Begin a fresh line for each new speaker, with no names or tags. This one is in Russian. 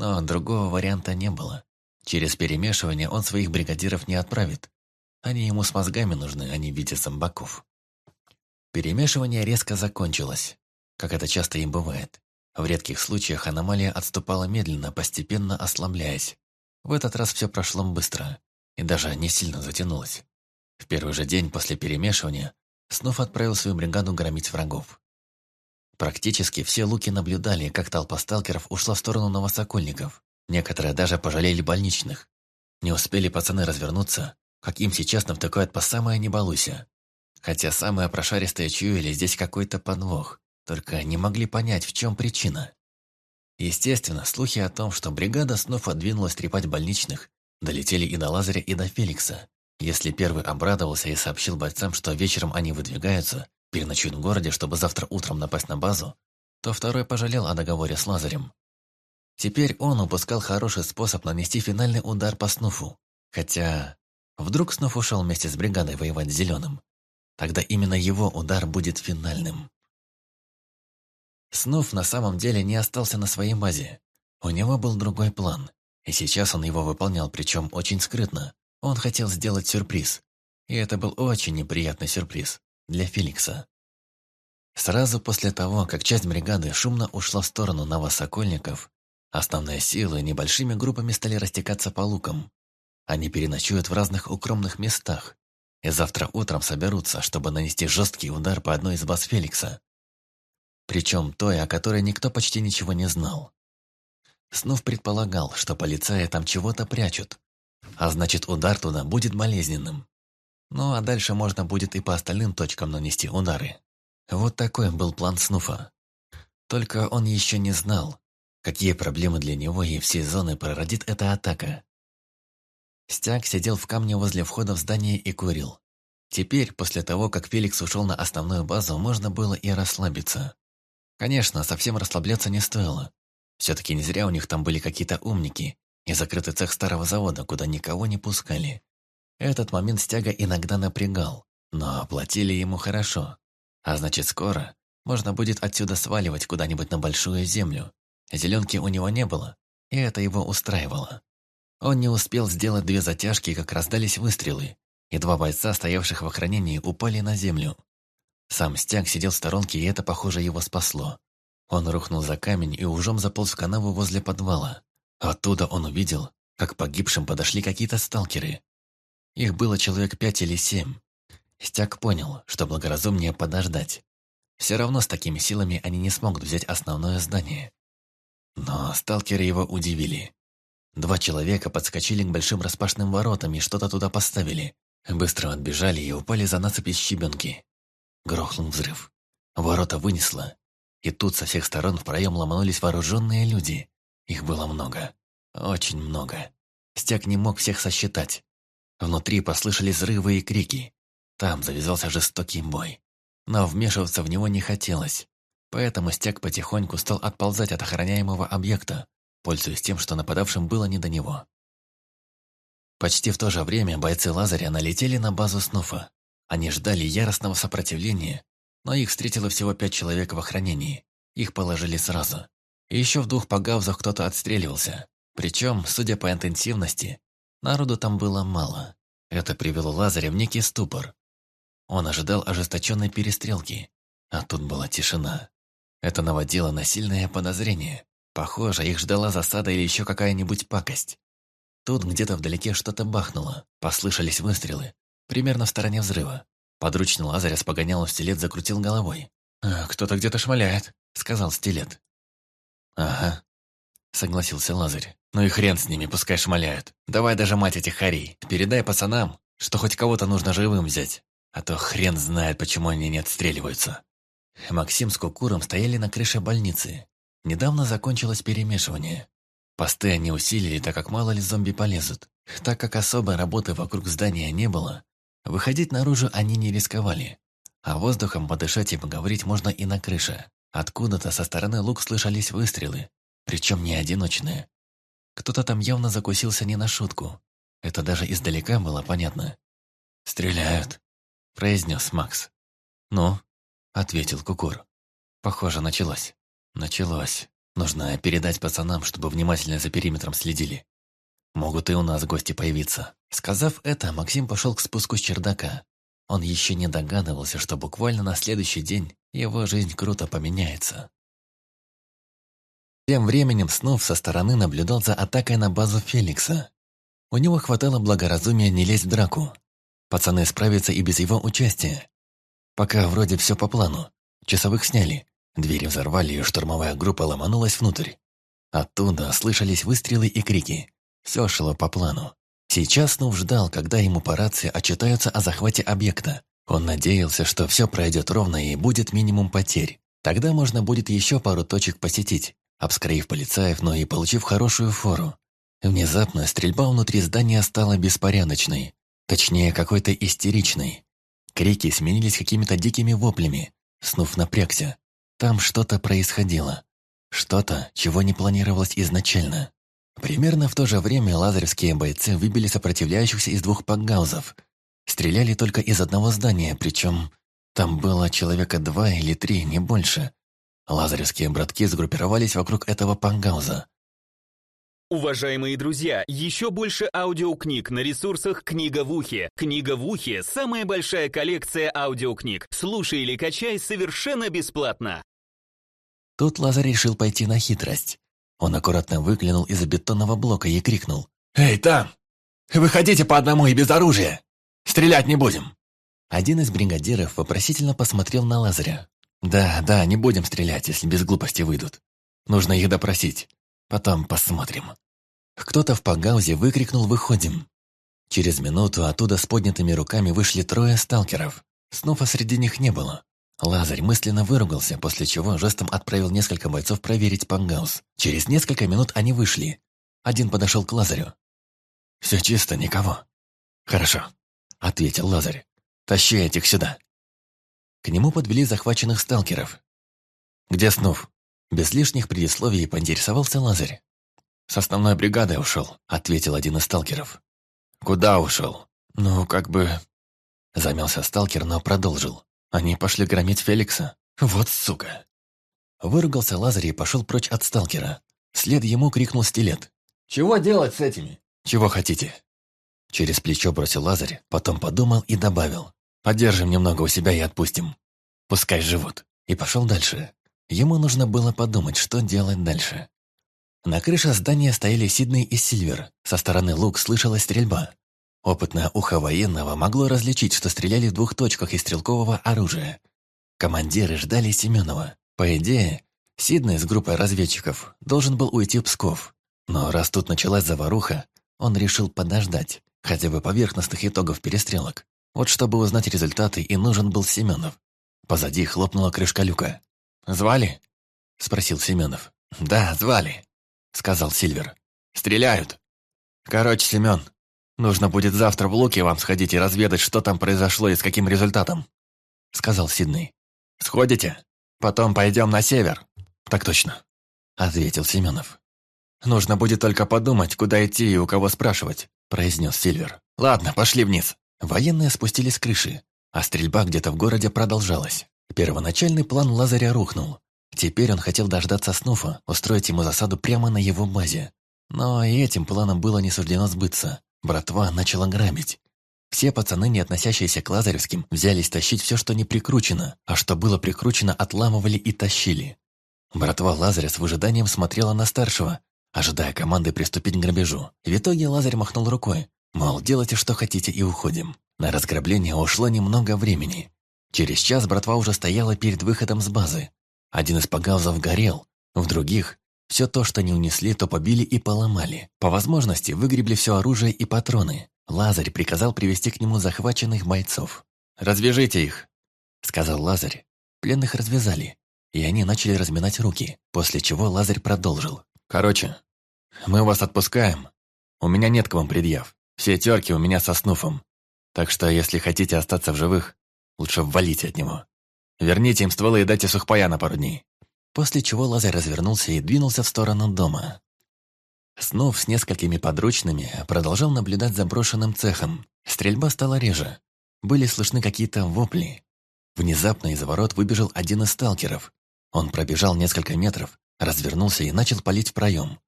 Но другого варианта не было. Через перемешивание он своих бригадиров не отправит. Они ему с мозгами нужны, а не в виде зомбаков. Перемешивание резко закончилось, как это часто им бывает. В редких случаях аномалия отступала медленно, постепенно ослабляясь. В этот раз все прошло быстро и даже не сильно затянулось. В первый же день после перемешивания Снов отправил свою бригаду громить врагов. Практически все луки наблюдали, как толпа сталкеров ушла в сторону новосокольников. Некоторые даже пожалели больничных. Не успели пацаны развернуться, как им сейчас навтыкают по самое не. Хотя самые прошаристые чуяли здесь какой-то подвох, только не могли понять, в чем причина. Естественно, слухи о том, что бригада снов отдвинулась трепать больничных, долетели и до Лазаря, и до Феликса. Если первый обрадовался и сообщил бойцам, что вечером они выдвигаются, переночуют в городе, чтобы завтра утром напасть на базу, то второй пожалел о договоре с Лазарем. Теперь он упускал хороший способ нанести финальный удар по Снуфу. Хотя, вдруг Снуф ушел вместе с бригадой воевать с Зеленым. Тогда именно его удар будет финальным. Снуф на самом деле не остался на своей базе. У него был другой план, и сейчас он его выполнял, причем очень скрытно. Он хотел сделать сюрприз, и это был очень неприятный сюрприз для Феликса. Сразу после того, как часть бригады шумно ушла в сторону Новосокольников, основные силы небольшими группами стали растекаться по лукам. Они переночуют в разных укромных местах и завтра утром соберутся, чтобы нанести жесткий удар по одной из баз Феликса. Причем той, о которой никто почти ничего не знал. Снов предполагал, что полицаи там чего-то прячут, а значит удар туда будет болезненным. Ну а дальше можно будет и по остальным точкам нанести удары. Вот такой был план Снуфа. Только он еще не знал, какие проблемы для него и всей зоны породит эта атака. Стяг сидел в камне возле входа в здание и курил. Теперь, после того, как Феликс ушел на основную базу, можно было и расслабиться. Конечно, совсем расслабляться не стоило. Все-таки не зря у них там были какие-то умники и закрытый цех старого завода, куда никого не пускали. Этот момент стяга иногда напрягал, но платили ему хорошо. А значит, скоро можно будет отсюда сваливать куда-нибудь на большую землю. Зеленки у него не было, и это его устраивало. Он не успел сделать две затяжки, как раздались выстрелы, и два бойца, стоявших в охранении, упали на землю. Сам стяг сидел в сторонке, и это, похоже, его спасло. Он рухнул за камень и ужом заполз в канаву возле подвала. Оттуда он увидел, как погибшим подошли какие-то сталкеры. Их было человек пять или семь. Стяг понял, что благоразумнее подождать. Все равно с такими силами они не смогут взять основное здание. Но сталкеры его удивили. Два человека подскочили к большим распашным воротам и что-то туда поставили. Быстро отбежали и упали за насыпь из щебенки. Грохнул взрыв. Ворота вынесло. И тут со всех сторон в проем ломанулись вооруженные люди. Их было много. Очень много. Стяг не мог всех сосчитать. Внутри послышались взрывы и крики. Там завязался жестокий бой. Но вмешиваться в него не хотелось. Поэтому стяг потихоньку стал отползать от охраняемого объекта, пользуясь тем, что нападавшим было не до него. Почти в то же время бойцы Лазаря налетели на базу Снуфа. Они ждали яростного сопротивления, но их встретило всего пять человек в охранении. Их положили сразу. И еще в двух погавзах кто-то отстреливался. Причем, судя по интенсивности, Народу там было мало. Это привело Лазаря в некий ступор. Он ожидал ожесточенной перестрелки, а тут была тишина. Это наводило на сильное подозрение. Похоже, их ждала засада или еще какая-нибудь пакость. Тут где-то вдалеке что-то бахнуло, послышались выстрелы, примерно в стороне взрыва. Подручный Лазаря погонял стилет, закрутил головой. «А, «Кто-то где-то шмаляет», — сказал стилет. «Ага», — согласился Лазарь. Ну и хрен с ними, пускай шмаляют. Давай даже мать этих харей. Передай пацанам, что хоть кого-то нужно живым взять. А то хрен знает, почему они не отстреливаются. Максим с Кукуром стояли на крыше больницы. Недавно закончилось перемешивание. Посты они усилили, так как мало ли зомби полезут. Так как особой работы вокруг здания не было, выходить наружу они не рисковали. А воздухом подышать и поговорить можно и на крыше. Откуда-то со стороны лук слышались выстрелы, причем не одиночные. Кто-то там явно закусился не на шутку. Это даже издалека было понятно. «Стреляют», — произнес Макс. «Ну?» — ответил Кукур. «Похоже, началось». «Началось», Нужно передать пацанам, чтобы внимательно за периметром следили. Могут и у нас гости появиться. Сказав это, Максим пошел к спуску с чердака. Он еще не догадывался, что буквально на следующий день его жизнь круто поменяется. Тем временем Снов со стороны наблюдал за атакой на базу Феликса. У него хватало благоразумия не лезть в драку. Пацаны справятся и без его участия. Пока вроде все по плану. Часовых сняли, двери взорвали, и штурмовая группа ломанулась внутрь. Оттуда слышались выстрелы и крики. Все шло по плану. Сейчас Снув ждал, когда ему по рации отчитаются о захвате объекта. Он надеялся, что все пройдет ровно и будет минимум потерь. Тогда можно будет еще пару точек посетить, обскроив полицаев, но и получив хорошую фору. Внезапно стрельба внутри здания стала беспорядочной. Точнее, какой-то истеричной. Крики сменились какими-то дикими воплями. Снув напрягся. Там что-то происходило. Что-то, чего не планировалось изначально. Примерно в то же время лазаревские бойцы выбили сопротивляющихся из двух пакгаузов. Стреляли только из одного здания, причем там было человека два или три, не больше. Лазаревские братки сгруппировались вокруг этого пангауза.
Уважаемые друзья, еще больше аудиокниг на ресурсах «Книга в ухе». «Книга в ухе» — самая большая коллекция аудиокниг. Слушай или качай совершенно бесплатно.
Тут Лазарь решил пойти на хитрость. Он аккуратно выглянул из-за бетонного блока и крикнул. «Эй, там! Выходите по одному и без оружия! Стрелять не будем!» Один из бригадиров вопросительно посмотрел на Лазаря. «Да, да, не будем стрелять, если без глупости выйдут. Нужно их допросить. Потом посмотрим». Кто-то в погаузе выкрикнул «Выходим!». Через минуту оттуда с поднятыми руками вышли трое сталкеров. Снова среди них не было. Лазарь мысленно выругался, после чего жестом отправил несколько бойцов проверить пангаус. Через несколько минут они вышли. Один подошел к Лазарю. «Все чисто, никого». «Хорошо», — ответил Лазарь. «Тащи этих сюда». К нему подвели захваченных сталкеров. «Где Снув?» Без лишних предисловий поинтересовался Лазарь. «С основной бригадой ушел», — ответил один из сталкеров. «Куда ушел?» «Ну, как бы...» Замялся сталкер, но продолжил. Они пошли громить Феликса. Вот сука. Выругался Лазарь и пошел прочь от сталкера. След ему крикнул стилет. «Чего делать с этими?» «Чего хотите?» Через плечо бросил Лазарь, потом подумал и добавил. «Подержим немного у себя и отпустим. Пускай живут». И пошел дальше. Ему нужно было подумать, что делать дальше. На крыше здания стояли Сиднey и Сильвер. Со стороны лук слышалась стрельба. Опытное ухо военного могло различить, что стреляли в двух точках из стрелкового оружия. Командиры ждали Семенова. По идее, Сиднey с группой разведчиков должен был уйти в Псков. Но раз тут началась заваруха, он решил подождать, хотя бы поверхностных итогов перестрелок. Вот чтобы узнать результаты, и нужен был Семенов. Позади хлопнула крышка люка. «Звали?» – спросил Семенов. «Да, звали», – сказал Сильвер. «Стреляют». «Короче, Семен, «Нужно будет завтра в Луки вам сходить и разведать, что там произошло и с каким результатом», — сказал Сиднey. «Сходите? Потом пойдем на север». «Так точно», — ответил Семенов. «Нужно будет только подумать, куда идти и у кого спрашивать», — произнес Сильвер. «Ладно, пошли вниз». Военные спустились с крыши, а стрельба где-то в городе продолжалась. Первоначальный план Лазаря рухнул. Теперь он хотел дождаться Снуфа, устроить ему засаду прямо на его базе. Но и этим планом было не суждено сбыться. Братва начала грабить. Все пацаны, не относящиеся к Лазаревским, взялись тащить все, что не прикручено, а что было прикручено, отламывали и тащили. Братва Лазаря с выжиданием смотрела на старшего, ожидая команды приступить к грабежу. В итоге Лазарь махнул рукой, мол, делайте, что хотите, и уходим. На разграбление ушло немного времени. Через час братва уже стояла перед выходом с базы. Один из погаузов горел, в других все то, что не унесли, то побили и поломали. По возможности выгребли все оружие и патроны. Лазарь приказал привести к нему захваченных бойцов. «Развяжите их», — сказал Лазарь. Пленных развязали, и они начали разминать руки, после чего Лазарь продолжил. «Короче, мы вас отпускаем. У меня нет к вам предъяв. Все терки у меня со Снуфом. Так что, если хотите остаться в живых, лучше валите от него. Верните им стволы и дайте сухпая на пару дней. После чего Лазарь развернулся и двинулся в сторону дома. Снов с несколькими подручными продолжал наблюдать за брошенным цехом. Стрельба стала реже. Были слышны какие-то вопли. Внезапно из ворот выбежал один из сталкеров. Он пробежал несколько метров, развернулся и начал палить в проем.